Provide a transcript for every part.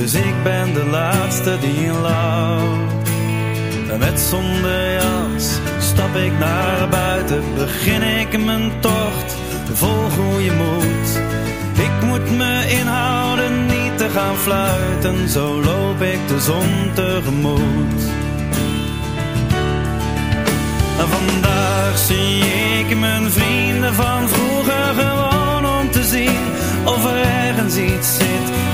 Dus ik ben de laatste die lacht. En met zonder jas stap ik naar buiten. Begin ik mijn tocht vol goede moed. Ik moet me inhouden niet te gaan fluiten. Zo loop ik de zon tegemoet. En vandaag zie ik mijn vrienden van vroeger gewoon om te zien of er ergens iets zit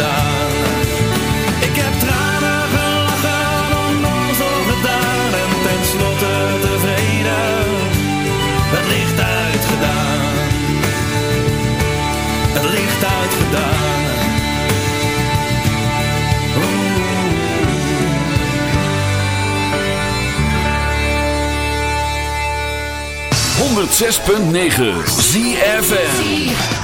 uitgedaan. Ik heb tranen gelachen, onnozel gedaan en tenslotte tevreden. Het licht uitgedaan. Het licht uitgedaan. Oeh. 106.9 ZFM.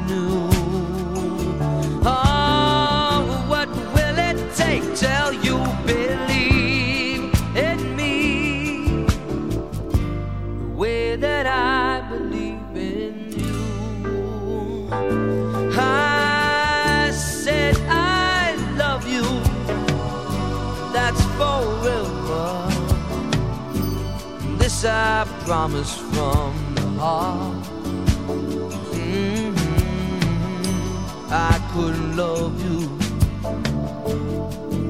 that's forever. This I promise from the heart. Mhm. I couldn't love you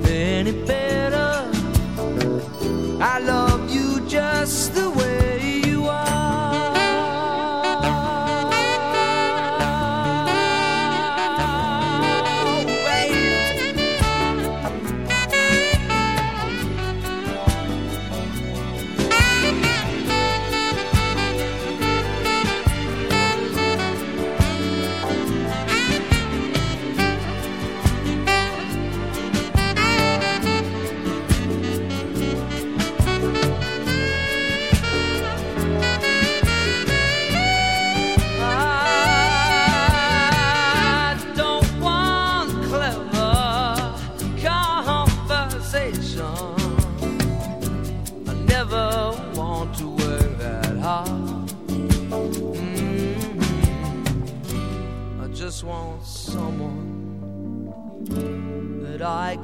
any better. I love you just the way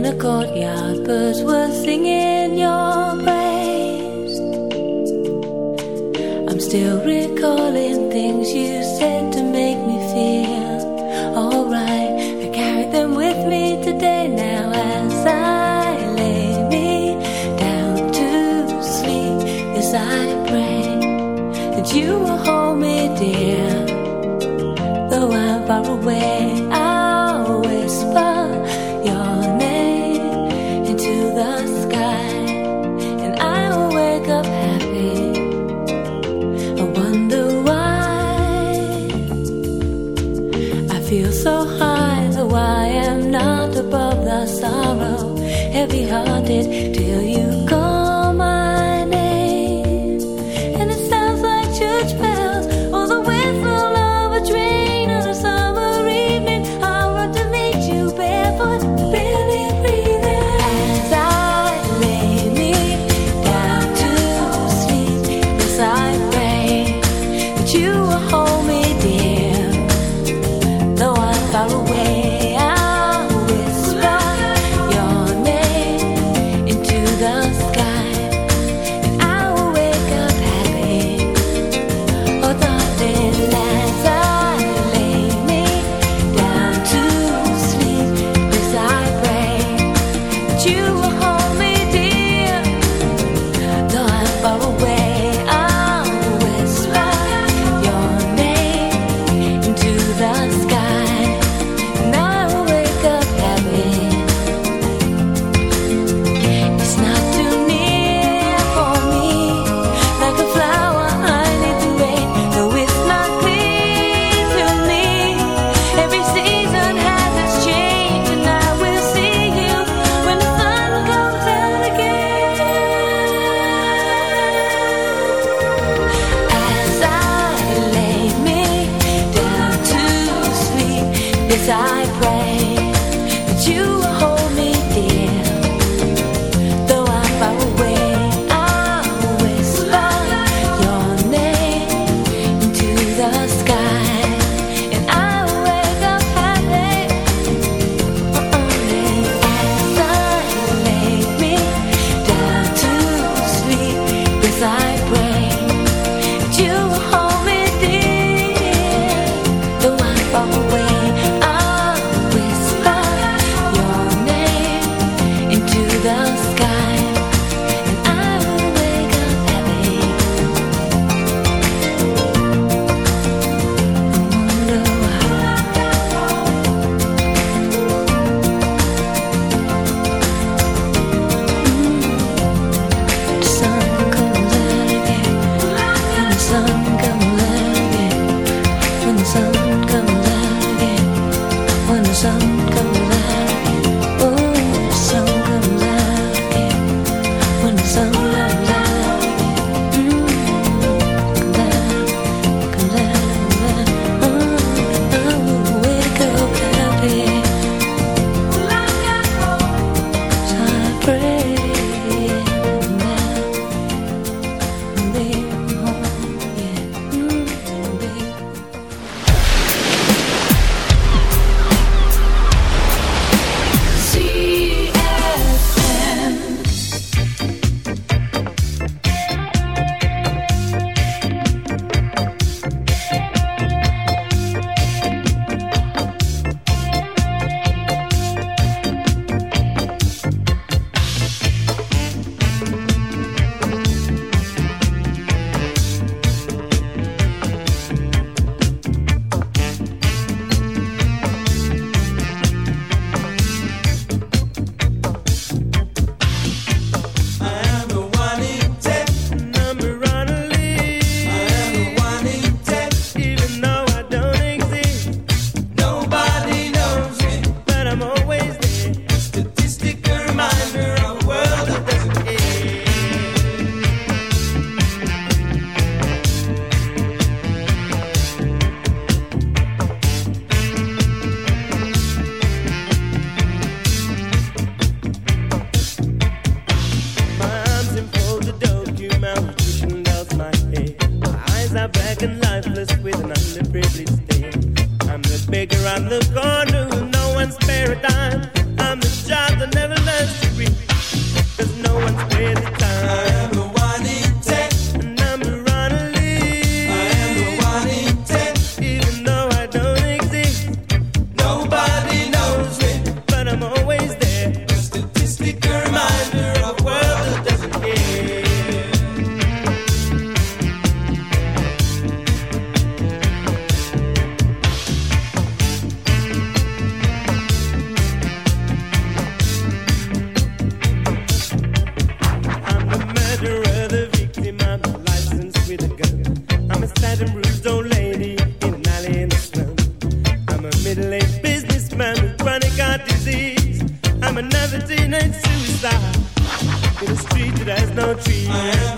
in the courtyard, birds were singing your praise. I'm still recalling things you said to make me feel alright. I carried them with me today now as I lay me down to sleep. Yes, I pray that you will hold me dear, though I'm far away. no trees.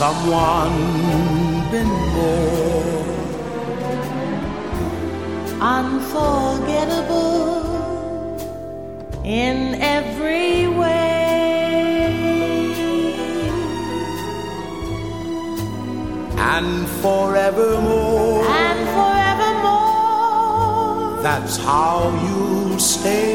someone been born, unforgettable in every way. And forevermore. And forevermore. That's how you'll stay.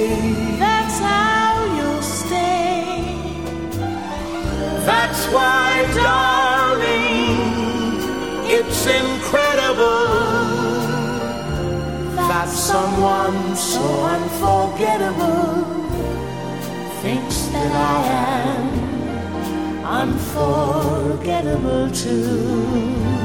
that someone so unforgettable thinks that I am unforgettable too.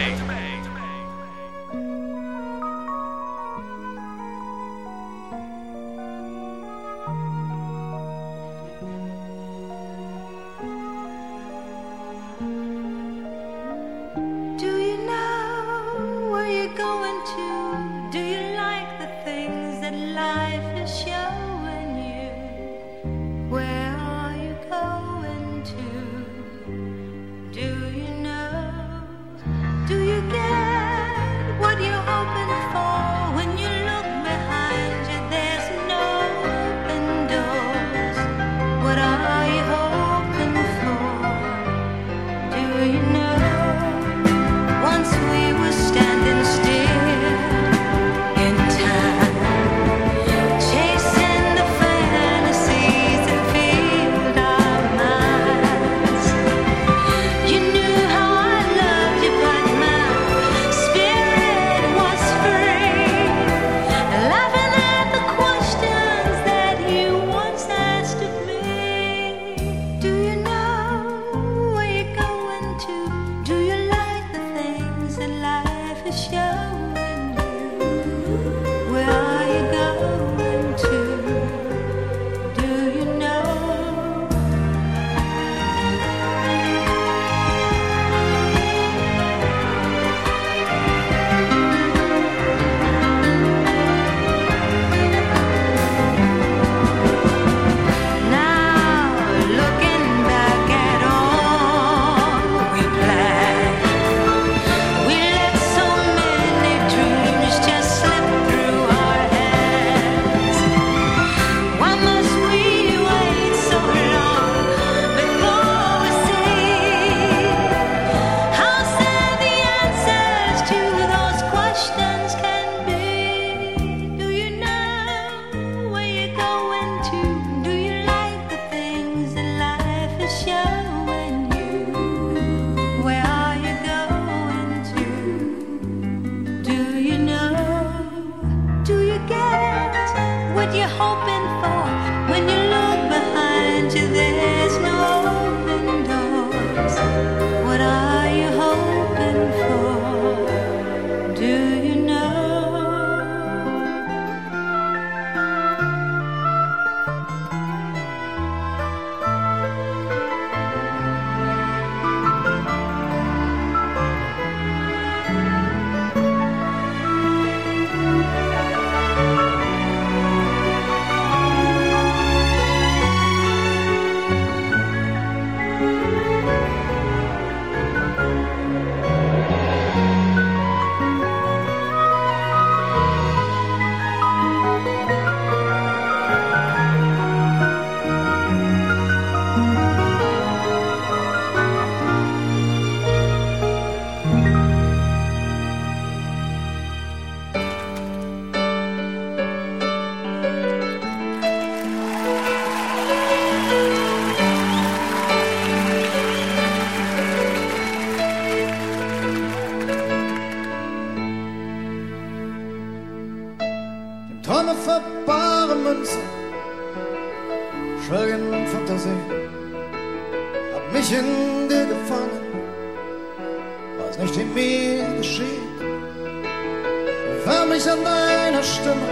mich an deiner Stimme,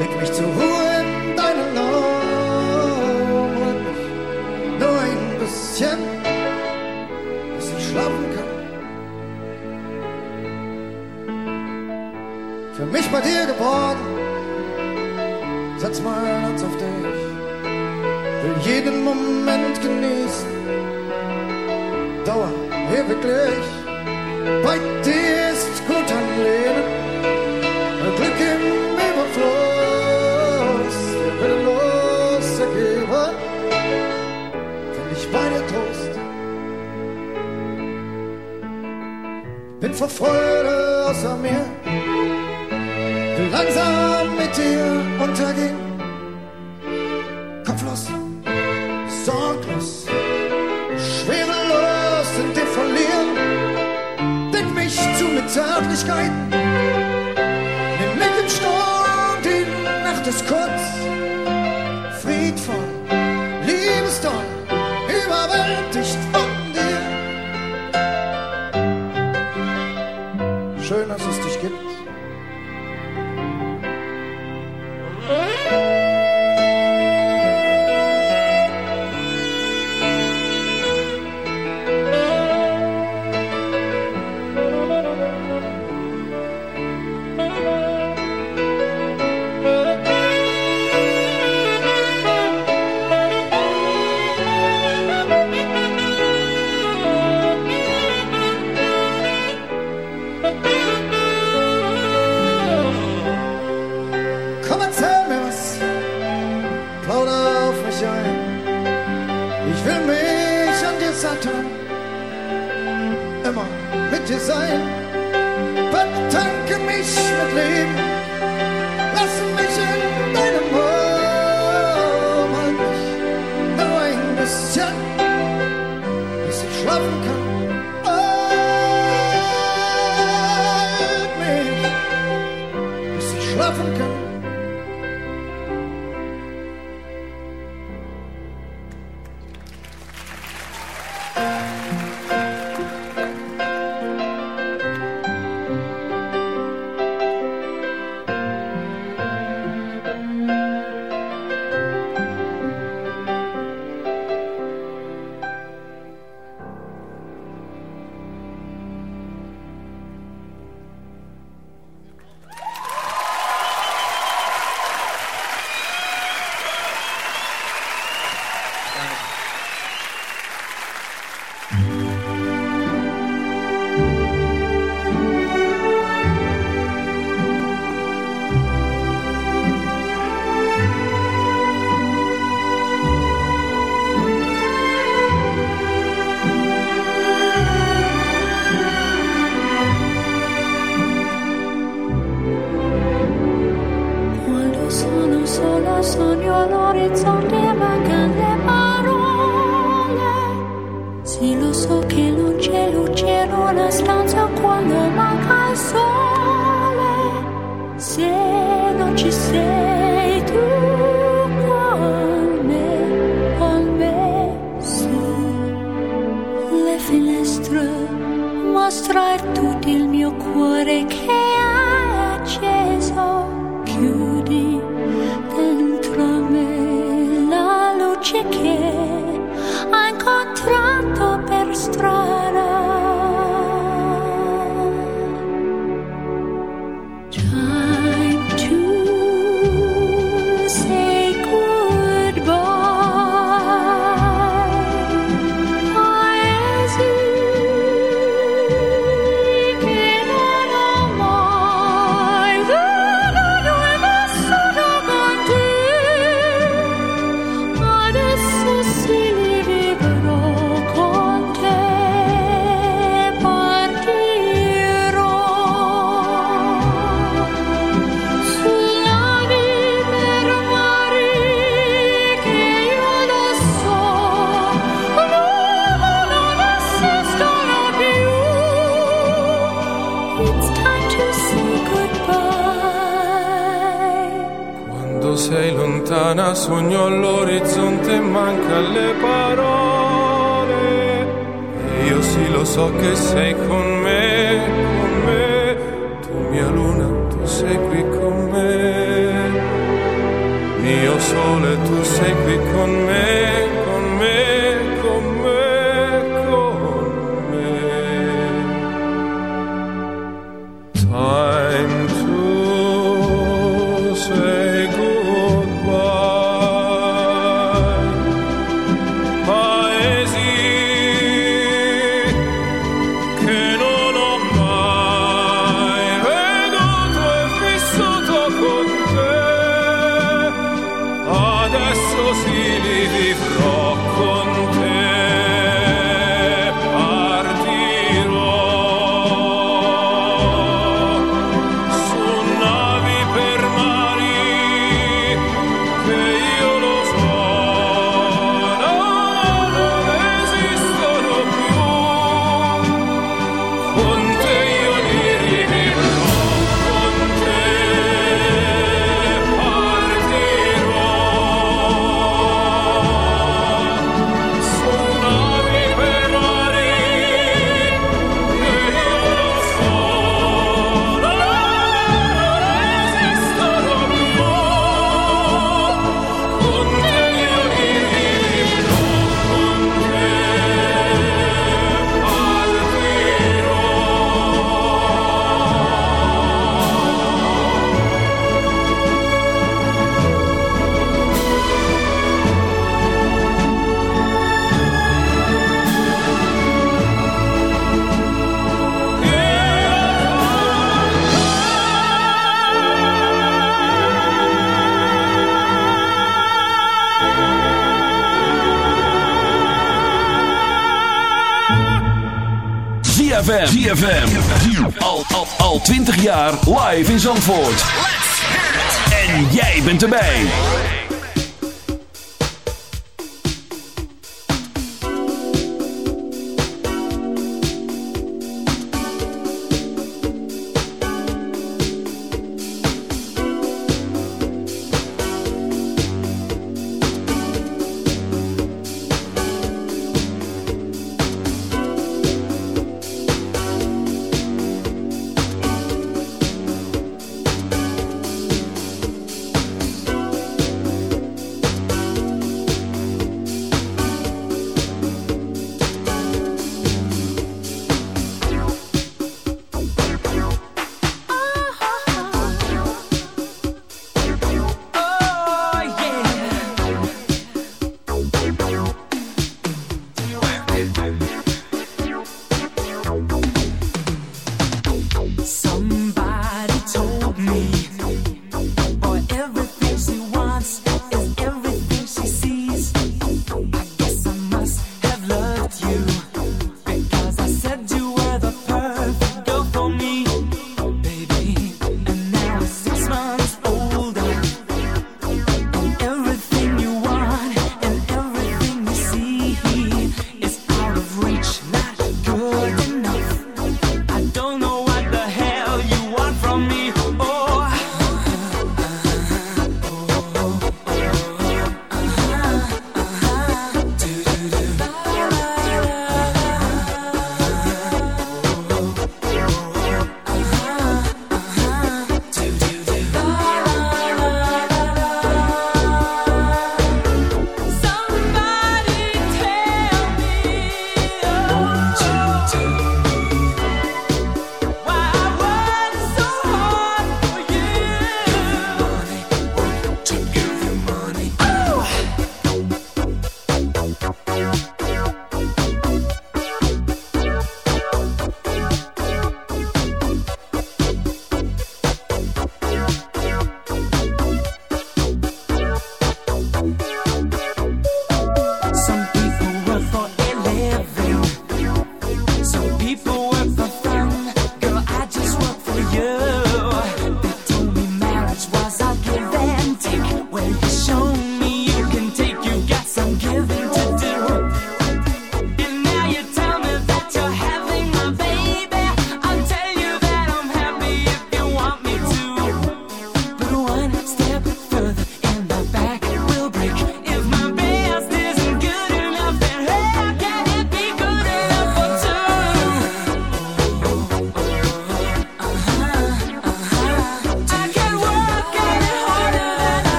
leg mich zur Ruhe in deinen Augen. Nur ein bisschen, bis ich schlafen kann. Für mich bei dir geworden, setz mein Herz auf dich, will jeden Moment genießen. Dauer ewiglich, bei dir ist gut am Leben. bin vor Freude außer mir, will langsam mit dir untergehen. Kopflos, sorglos, schwerelos in dir verlieren. Denk mich zu mit Zärtlichkeiten. mich an dir satt immer mit dir sein. Betanke mich mit Leben, lass mich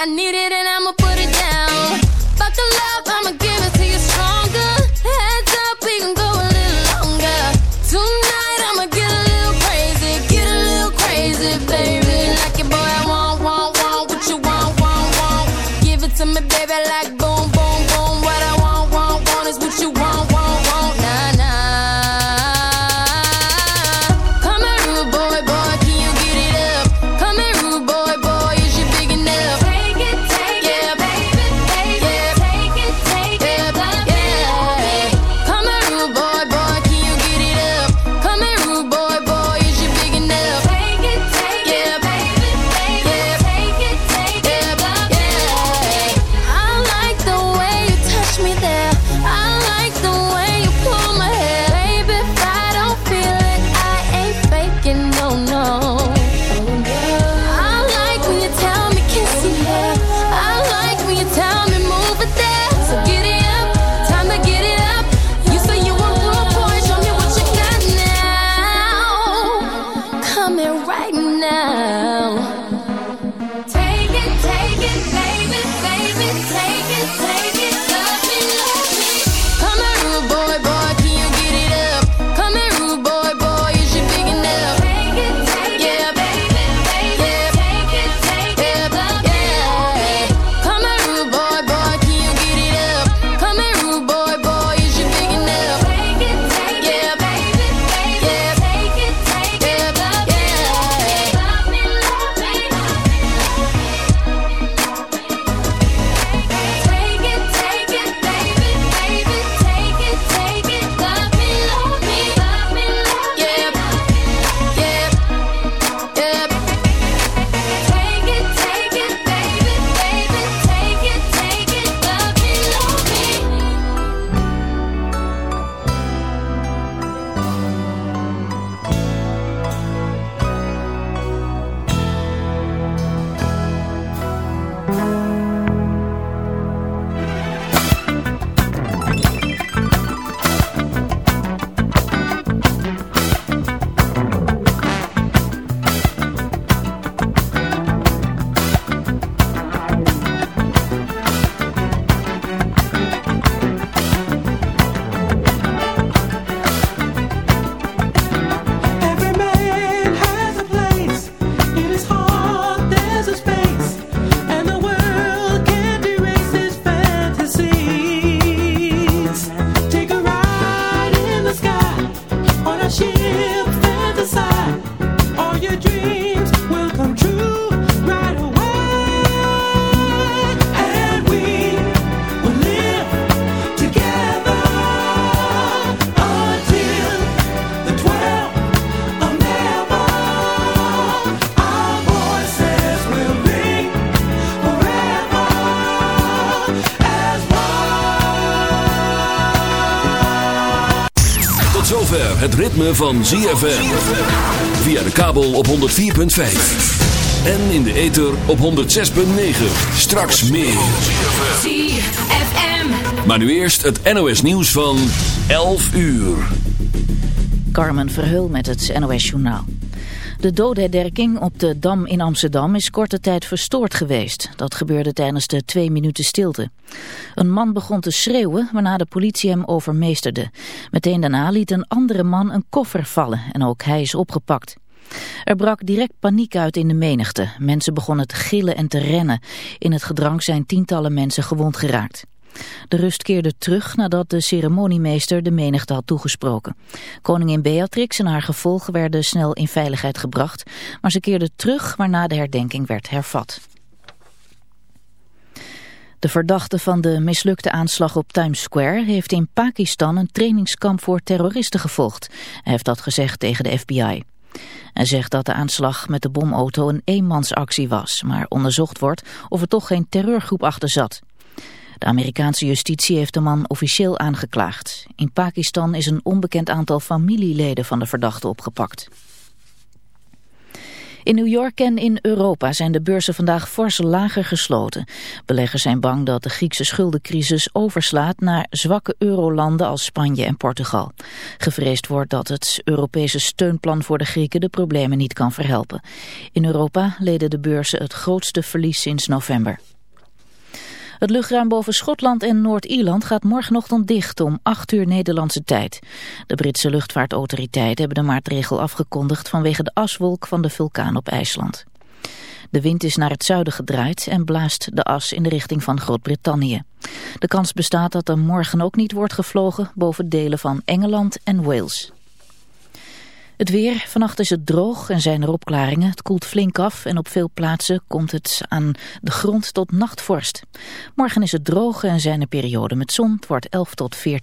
I needed me van ZFM. Via de kabel op 104.5. En in de ether op 106.9. Straks meer. Maar nu eerst het NOS nieuws van 11 uur. Carmen Verheul met het NOS Journaal. De dodenherdenking op de Dam in Amsterdam is korte tijd verstoord geweest. Dat gebeurde tijdens de twee minuten stilte. Een man begon te schreeuwen, waarna de politie hem overmeesterde. Meteen daarna liet een andere man een koffer vallen en ook hij is opgepakt. Er brak direct paniek uit in de menigte. Mensen begonnen te gillen en te rennen. In het gedrang zijn tientallen mensen gewond geraakt. De rust keerde terug nadat de ceremoniemeester de menigte had toegesproken. Koningin Beatrix en haar gevolgen werden snel in veiligheid gebracht, maar ze keerde terug waarna de herdenking werd hervat. De verdachte van de mislukte aanslag op Times Square heeft in Pakistan een trainingskamp voor terroristen gevolgd. Hij heeft dat gezegd tegen de FBI. Hij zegt dat de aanslag met de bomauto een eenmansactie was, maar onderzocht wordt of er toch geen terreurgroep achter zat. De Amerikaanse justitie heeft de man officieel aangeklaagd. In Pakistan is een onbekend aantal familieleden van de verdachte opgepakt. In New York en in Europa zijn de beurzen vandaag fors lager gesloten. Beleggers zijn bang dat de Griekse schuldencrisis overslaat naar zwakke eurolanden als Spanje en Portugal. Gevreesd wordt dat het Europese steunplan voor de Grieken de problemen niet kan verhelpen. In Europa leden de beurzen het grootste verlies sinds november. Het luchtruim boven Schotland en Noord-Ierland gaat morgenochtend dicht om 8 uur Nederlandse tijd. De Britse luchtvaartautoriteiten hebben de maatregel afgekondigd vanwege de aswolk van de vulkaan op IJsland. De wind is naar het zuiden gedraaid en blaast de as in de richting van Groot-Brittannië. De kans bestaat dat er morgen ook niet wordt gevlogen boven delen van Engeland en Wales. Het weer, vannacht is het droog en zijn er opklaringen. Het koelt flink af en op veel plaatsen komt het aan de grond tot nachtvorst. Morgen is het droog en zijn er perioden met zon. Het wordt 11 tot 14.